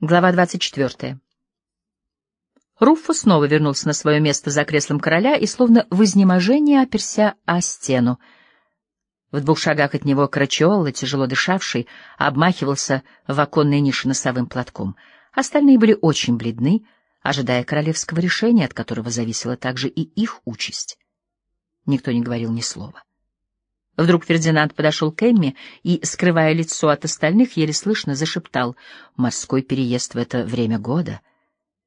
Глава 24. Руффо снова вернулся на свое место за креслом короля и, словно в изнеможении, оперся о стену. В двух шагах от него Крачиолла, тяжело дышавший, обмахивался в оконной нише носовым платком. Остальные были очень бледны, ожидая королевского решения, от которого зависела также и их участь. Никто не говорил ни слова. Вдруг Фердинанд подошел к Эмме и, скрывая лицо от остальных, еле слышно зашептал «Морской переезд в это время года.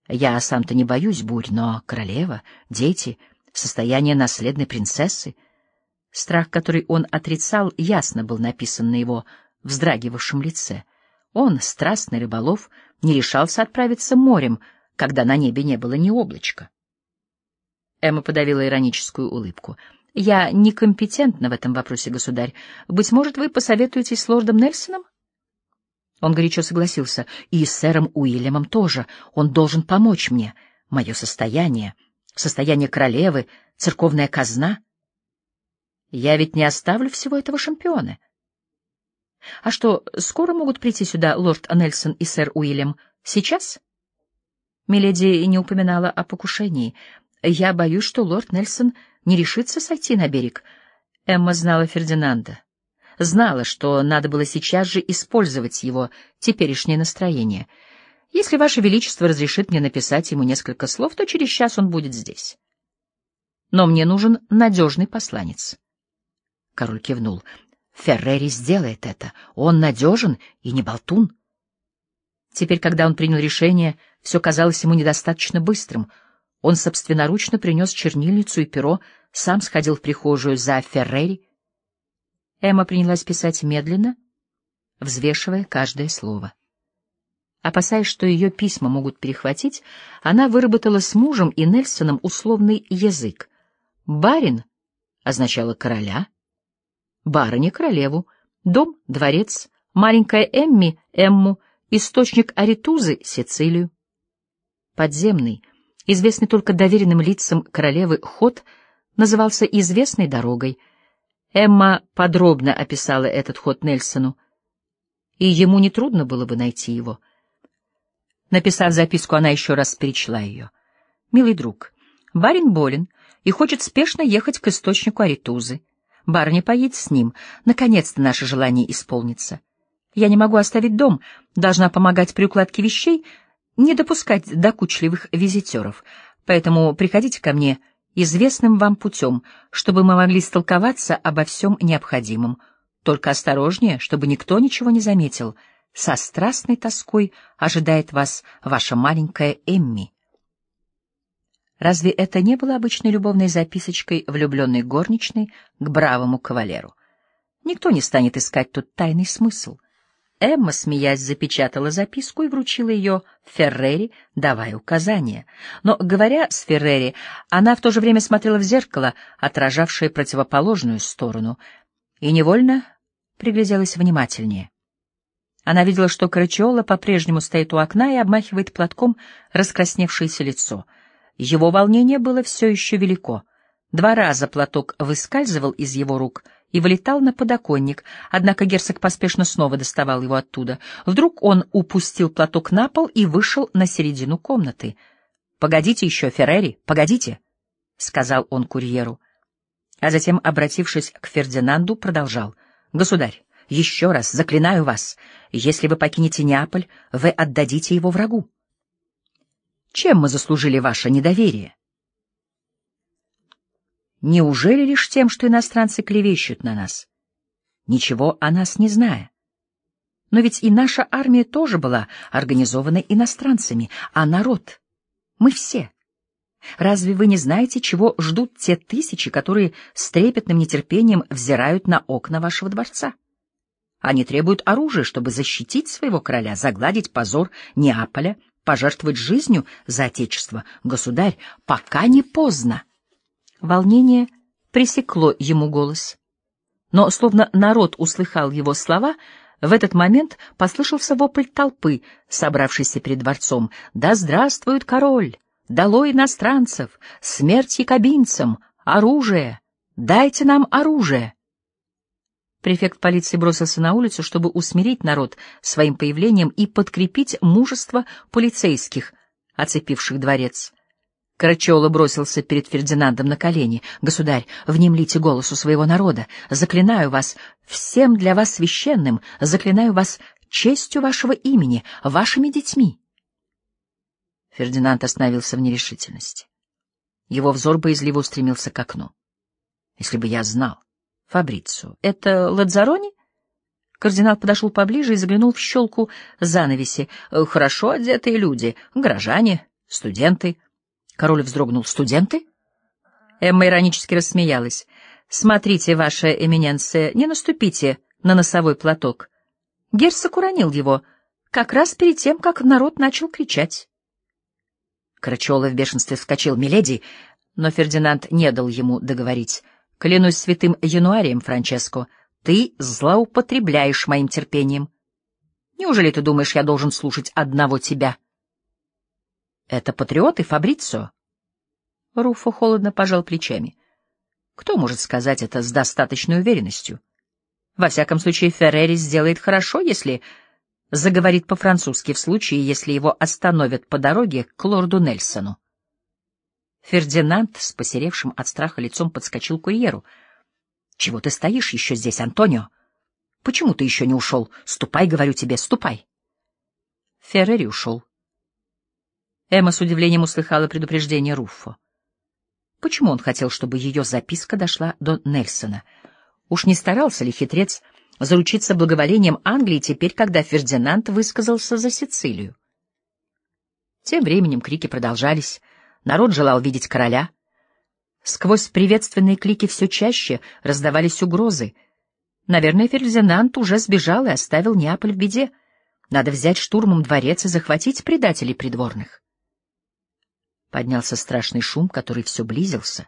Я сам-то не боюсь бурь, но королева, дети, состояние наследной принцессы...» Страх, который он отрицал, ясно был написан на его вздрагивавшем лице. Он, страстный рыболов, не решался отправиться морем, когда на небе не было ни облачка. Эмма подавила ироническую улыбку — я некомпетентна в этом вопросе, государь. Быть может, вы посоветуетесь с лордом Нельсоном? Он горячо согласился. И с сэром Уильямом тоже. Он должен помочь мне. Мое состояние, состояние королевы, церковная казна. Я ведь не оставлю всего этого шампиона. А что, скоро могут прийти сюда лорд Нельсон и сэр Уильям? Сейчас? Миледи не упоминала о покушении. Я боюсь, что лорд Нельсон не решится сойти на берег. Эмма знала Фердинанда. Знала, что надо было сейчас же использовать его теперешнее настроение. Если Ваше Величество разрешит мне написать ему несколько слов, то через час он будет здесь. Но мне нужен надежный посланец. Король кивнул. Феррери сделает это. Он надежен и не болтун. Теперь, когда он принял решение, все казалось ему недостаточно быстрым — он собственноручно принес чернильницу и перо, сам сходил в прихожую за Феррери. Эмма принялась писать медленно, взвешивая каждое слово. Опасаясь, что ее письма могут перехватить, она выработала с мужем и Нельсоном условный язык. «Барин» означало «короля», «барыня» — «королеву», «дом» — «дворец», «маленькая Эмми» — «Эмму», «источник Аритузы» — «Сицилию». Подземный — Известный только доверенным лицам королевы ход назывался известной дорогой. Эмма подробно описала этот ход Нельсону, и ему нетрудно было бы найти его. Написав записку, она еще раз перечла ее. «Милый друг, барин болен и хочет спешно ехать к источнику Аритузы. Барыня поедет с ним. Наконец-то наше желание исполнится. Я не могу оставить дом, должна помогать при укладке вещей, не допускать докучливых визитеров, поэтому приходите ко мне известным вам путем, чтобы мы могли столковаться обо всем необходимом. Только осторожнее, чтобы никто ничего не заметил. Со страстной тоской ожидает вас ваша маленькая Эмми. Разве это не было обычной любовной записочкой влюбленной горничной к бравому кавалеру? Никто не станет искать тут тайный смысл — Эмма, смеясь, запечатала записку и вручила ее Феррери, давая указания. Но, говоря с Феррери, она в то же время смотрела в зеркало, отражавшее противоположную сторону, и невольно пригляделась внимательнее. Она видела, что Крачиола по-прежнему стоит у окна и обмахивает платком раскрасневшееся лицо. Его волнение было все еще велико. Два раза платок выскальзывал из его рук — и вылетал на подоконник, однако герцог поспешно снова доставал его оттуда. Вдруг он упустил платок на пол и вышел на середину комнаты. — Погодите еще, Феррери, погодите, — сказал он курьеру. А затем, обратившись к Фердинанду, продолжал. — Государь, еще раз заклинаю вас, если вы покинете Неаполь, вы отдадите его врагу. Чем мы заслужили ваше недоверие? — Неужели лишь тем, что иностранцы клевещут на нас, ничего о нас не зная? Но ведь и наша армия тоже была организована иностранцами, а народ — мы все. Разве вы не знаете, чего ждут те тысячи, которые с трепетным нетерпением взирают на окна вашего дворца? Они требуют оружия, чтобы защитить своего короля, загладить позор Неаполя, пожертвовать жизнью за отечество. Государь, пока не поздно. Волнение пресекло ему голос. Но, словно народ услыхал его слова, в этот момент послышался вопль толпы, собравшейся перед дворцом. «Да здравствует король! Долой иностранцев! Смерть якобинцам! Оружие! Дайте нам оружие!» Префект полиции бросился на улицу, чтобы усмирить народ своим появлением и подкрепить мужество полицейских, оцепивших дворец. Карачиола бросился перед Фердинандом на колени. «Государь, внемлите голосу своего народа. Заклинаю вас всем для вас священным, заклинаю вас честью вашего имени, вашими детьми». Фердинанд остановился в нерешительности. Его взор боязливо устремился к окну. «Если бы я знал...» Фабрицио. Это Ладзарони? Кардинал подошел поближе и заглянул в щелку занавеси. Хорошо одетые люди, горожане, студенты. Король вздрогнул. Студенты? Эмма иронически рассмеялась. Смотрите, ваша эминенция, не наступите на носовой платок. Герцог уронил его как раз перед тем, как народ начал кричать. Крачола в бешенстве вскочил. «Миледи!» Но Фердинанд не дал ему договорить. Клянусь святым Януарием, Франческо, ты злоупотребляешь моим терпением. Неужели ты думаешь, я должен слушать одного тебя? Это патриоты, Фабрицио? Руфо холодно пожал плечами. Кто может сказать это с достаточной уверенностью? Во всяком случае, Феррери сделает хорошо, если заговорит по-французски в случае, если его остановят по дороге к лорду Нельсону. Фердинанд с посеревшим от страха лицом подскочил к курьеру. — Чего ты стоишь еще здесь, Антонио? Почему ты еще не ушел? Ступай, говорю тебе, ступай. Феррери ушел. Эмма с удивлением услыхала предупреждение Руффо. Почему он хотел, чтобы ее записка дошла до Нельсона? Уж не старался ли хитрец заручиться благоволением Англии теперь, когда Фердинанд высказался за Сицилию? Тем временем крики продолжались. Народ желал видеть короля. Сквозь приветственные клики все чаще раздавались угрозы. Наверное, Фердинанд уже сбежал и оставил Неаполь в беде. Надо взять штурмом дворец и захватить предателей придворных. Поднялся страшный шум, который все близился.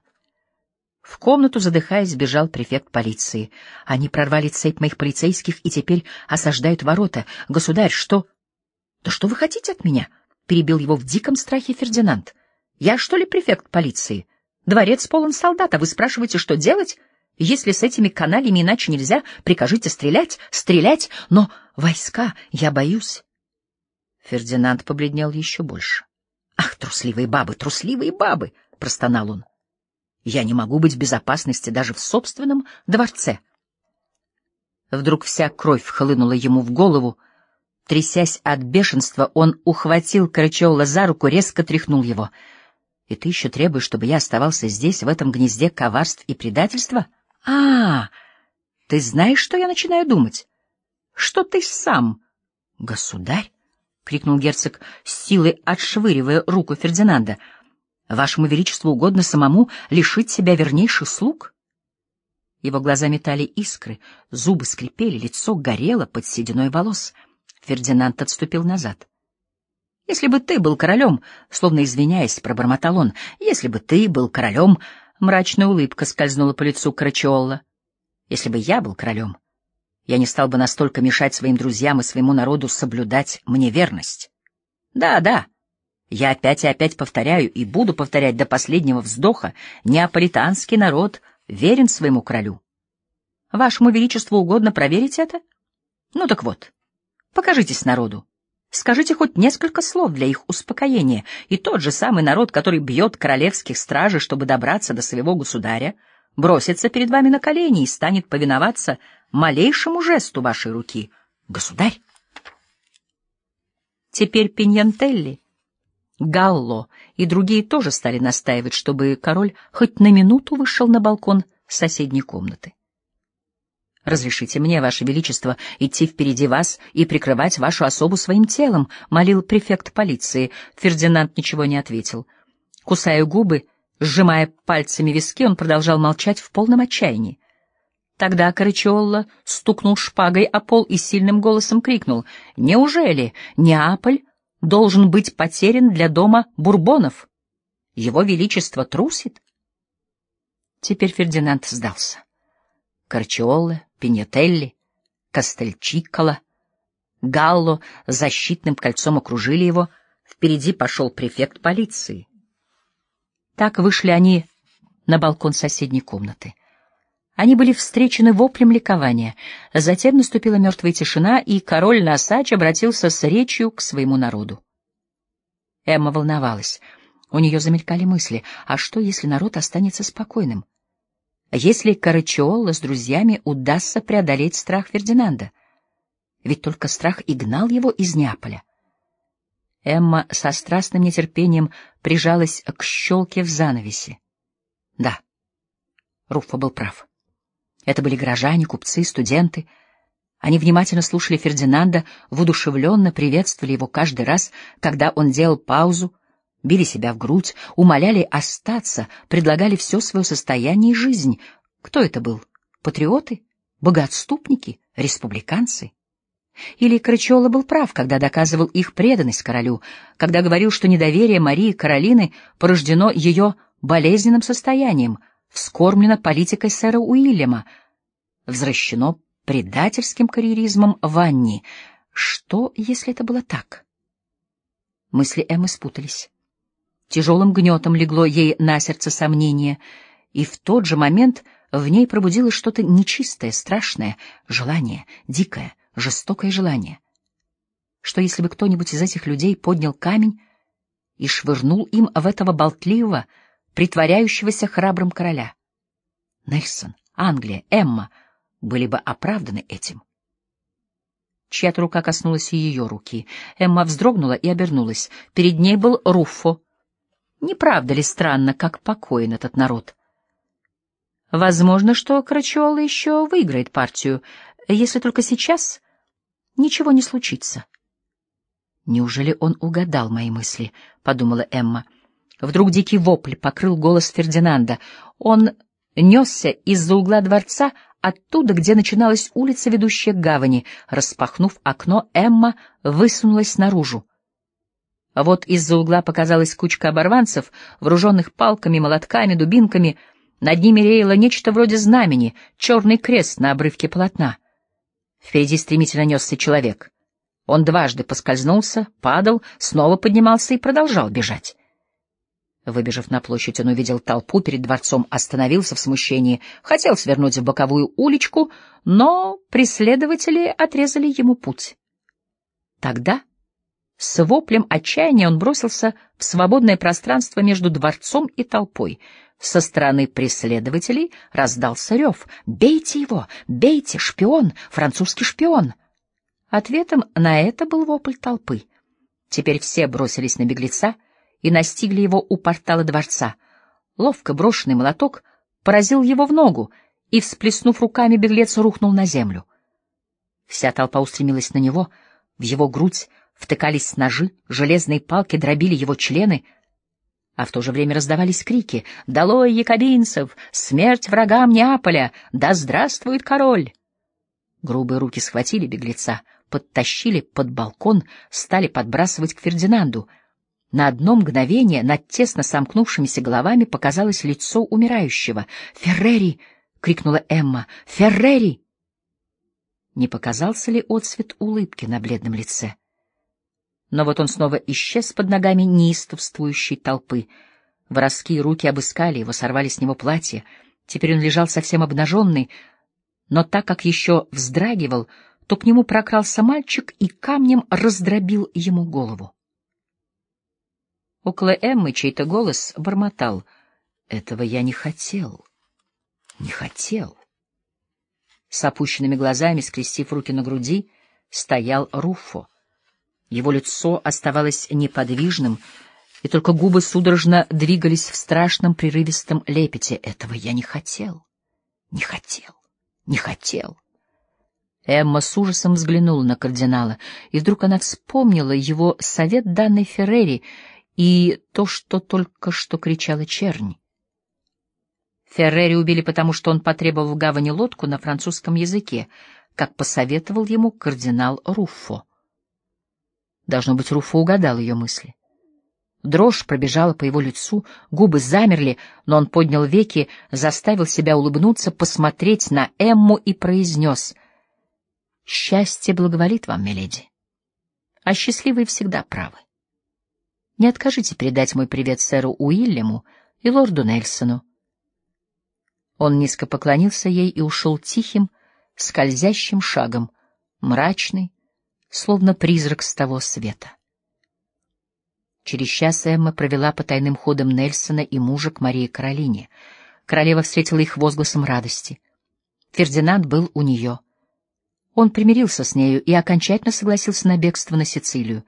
В комнату, задыхаясь, бежал префект полиции. Они прорвали цепь моих полицейских и теперь осаждают ворота. Государь, что... — Да что вы хотите от меня? — перебил его в диком страхе Фердинанд. Я, что ли, префект полиции? Дворец полон солдат, а вы спрашиваете, что делать? Если с этими каналями иначе нельзя, прикажите стрелять, стрелять, но войска, я боюсь. Фердинанд побледнел еще больше. Ах, трусливые бабы, трусливые бабы, простонал он. Я не могу быть в безопасности даже в собственном дворце. Вдруг вся кровь хлынула ему в голову. Трясясь от бешенства, он ухватил Крачоула за руку, резко тряхнул его — и ты еще требуешь, чтобы я оставался здесь, в этом гнезде коварств и предательства? А, ты знаешь, что я начинаю думать? Что ты сам, государь? — крикнул герцог, с силой отшвыривая руку Фердинанда. — Вашему величеству угодно самому лишить себя вернейших слуг? Его глаза метали искры, зубы скрипели, лицо горело под сединой волос. Фердинанд отступил назад. Если бы ты был королем, словно извиняясь, пробормотал он, если бы ты был королем, мрачная улыбка скользнула по лицу Карачиолла. Если бы я был королем, я не стал бы настолько мешать своим друзьям и своему народу соблюдать мне верность. Да, да, я опять и опять повторяю и буду повторять до последнего вздоха, неаполитанский народ верен своему королю. Вашему величеству угодно проверить это? Ну так вот, покажитесь народу. Скажите хоть несколько слов для их успокоения, и тот же самый народ, который бьет королевских стражей, чтобы добраться до своего государя, бросится перед вами на колени и станет повиноваться малейшему жесту вашей руки. Государь! Теперь Пиньянтелли, Галло и другие тоже стали настаивать, чтобы король хоть на минуту вышел на балкон соседней комнаты. «Разрешите мне, Ваше Величество, идти впереди вас и прикрывать вашу особу своим телом», — молил префект полиции. Фердинанд ничего не ответил. Кусая губы, сжимая пальцами виски, он продолжал молчать в полном отчаянии. Тогда Карачиолла стукнул шпагой о пол и сильным голосом крикнул «Неужели Неаполь должен быть потерян для дома Бурбонов? Его Величество трусит?» Теперь Фердинанд сдался. Карчиолле, Пиньетелли, Кастельчикола, Галло защитным кольцом окружили его, впереди пошел префект полиции. Так вышли они на балкон соседней комнаты. Они были встречены воплем ликования. Затем наступила мертвая тишина, и король Насач обратился с речью к своему народу. Эмма волновалась. У нее замелькали мысли, а что, если народ останется спокойным? Если Карачиолла с друзьями удастся преодолеть страх Фердинанда? Ведь только страх и гнал его из Неаполя. Эмма со страстным нетерпением прижалась к щелке в занавесе. Да, Руффа был прав. Это были горожане, купцы, студенты. Они внимательно слушали Фердинанда, воодушевленно приветствовали его каждый раз, когда он делал паузу, били себя в грудь, умоляли остаться, предлагали все свое состояние и жизнь. Кто это был? Патриоты? Богоотступники? Республиканцы? Или Крычола был прав, когда доказывал их преданность королю, когда говорил, что недоверие Марии Каролины порождено ее болезненным состоянием — вскормлено политикой сэра Уильяма, возвращено предательским карьеризмом Ванни. Что, если это было так? Мысли Эммы спутались. Тяжелым гнетом легло ей на сердце сомнение, и в тот же момент в ней пробудилось что-то нечистое, страшное, желание, дикое, жестокое желание. Что если бы кто-нибудь из этих людей поднял камень и швырнул им в этого болтливого, притворяющегося храбрым короля. Нельсон, Англия, Эмма были бы оправданы этим. Чья-то рука коснулась ее руки. Эмма вздрогнула и обернулась. Перед ней был Руффо. Не правда ли странно, как покоен этот народ? Возможно, что Крачуола еще выиграет партию, если только сейчас ничего не случится. Неужели он угадал мои мысли? — подумала Эмма. Вдруг дикий вопль покрыл голос Фердинанда. Он несся из-за угла дворца, оттуда, где начиналась улица, ведущая к гавани. Распахнув окно, Эмма высунулась наружу. А вот из-за угла показалась кучка оборванцев, вооруженных палками, молотками, дубинками. Над ними реяло нечто вроде знамени, черный крест на обрывке полотна. Впереди стремительно несся человек. Он дважды поскользнулся, падал, снова поднимался и продолжал бежать. Выбежав на площадь, он увидел толпу перед дворцом, остановился в смущении, хотел свернуть в боковую уличку, но преследователи отрезали ему путь. Тогда с воплем отчаяния он бросился в свободное пространство между дворцом и толпой. Со стороны преследователей раздался рев «Бейте его! Бейте! Шпион! Французский шпион!» Ответом на это был вопль толпы. Теперь все бросились на беглеца — и настигли его у портала дворца. Ловко брошенный молоток поразил его в ногу, и, всплеснув руками, беглец рухнул на землю. Вся толпа устремилась на него, в его грудь втыкались ножи, железные палки дробили его члены, а в то же время раздавались крики «Долой якобинцев! Смерть врагам Неаполя! Да здравствует король!» Грубые руки схватили беглеца, подтащили под балкон, стали подбрасывать к Фердинанду — на одно мгновение над тесно сомкнувшимися головами показалось лицо умирающего. «Феррери!» — крикнула Эмма. «Феррери!» Не показался ли отсвет улыбки на бледном лице? Но вот он снова исчез под ногами неистовствующей толпы. Воровские руки обыскали его, сорвали с него платье. Теперь он лежал совсем обнаженный, но так как еще вздрагивал, то к нему прокрался мальчик и камнем раздробил ему голову. Около Эммы чей-то голос бормотал. «Этого я не хотел. Не хотел». С опущенными глазами, скрестив руки на груди, стоял Руфо. Его лицо оставалось неподвижным, и только губы судорожно двигались в страшном прерывистом лепете. «Этого я не хотел. Не хотел. Не хотел». Эмма с ужасом взглянула на кардинала, и вдруг она вспомнила его совет данный Феррери — и то, что только что кричала чернь. Феррери убили потому, что он потребовал в гавани лодку на французском языке, как посоветовал ему кардинал Руффо. Должно быть, Руффо угадал ее мысли. Дрожь пробежала по его лицу, губы замерли, но он поднял веки, заставил себя улыбнуться, посмотреть на Эмму и произнес «Счастье благоволит вам, миледи, а счастливые всегда правы». Не откажите передать мой привет сэру Уильяму и лорду Нельсону. Он низко поклонился ей и ушел тихим, скользящим шагом, мрачный, словно призрак с того света. Через час Эмма провела по тайным ходам Нельсона и мужа к Марии Каролине. Королева встретила их возгласом радости. Фердинанд был у нее. Он примирился с нею и окончательно согласился на бегство на Сицилию.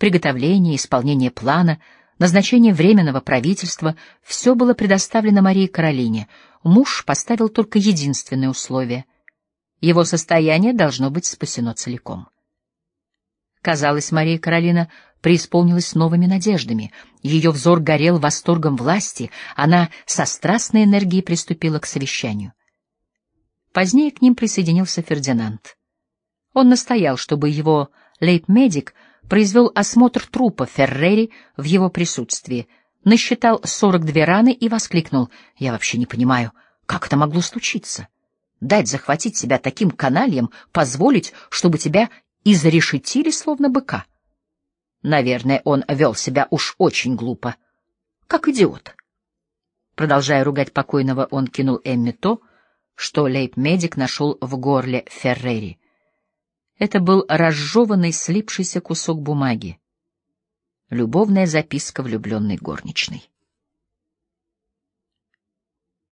Приготовление, исполнение плана, назначение временного правительства — все было предоставлено Марии Каролине. Муж поставил только единственное условие — его состояние должно быть спасено целиком. Казалось, Мария Каролина преисполнилась новыми надеждами. Ее взор горел восторгом власти, она со страстной энергией приступила к совещанию. Позднее к ним присоединился Фердинанд. Он настоял, чтобы его лейб-медик произвел осмотр трупа Феррери в его присутствии, насчитал 42 раны и воскликнул, «Я вообще не понимаю, как это могло случиться? Дать захватить себя таким канальем, позволить, чтобы тебя изрешетили, словно быка?» Наверное, он вел себя уж очень глупо, как идиот. Продолжая ругать покойного, он кинул Эмми то, что лейб-медик нашел в горле Феррери. Это был разжеванный, слипшийся кусок бумаги. Любовная записка влюбленной горничной.